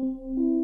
Música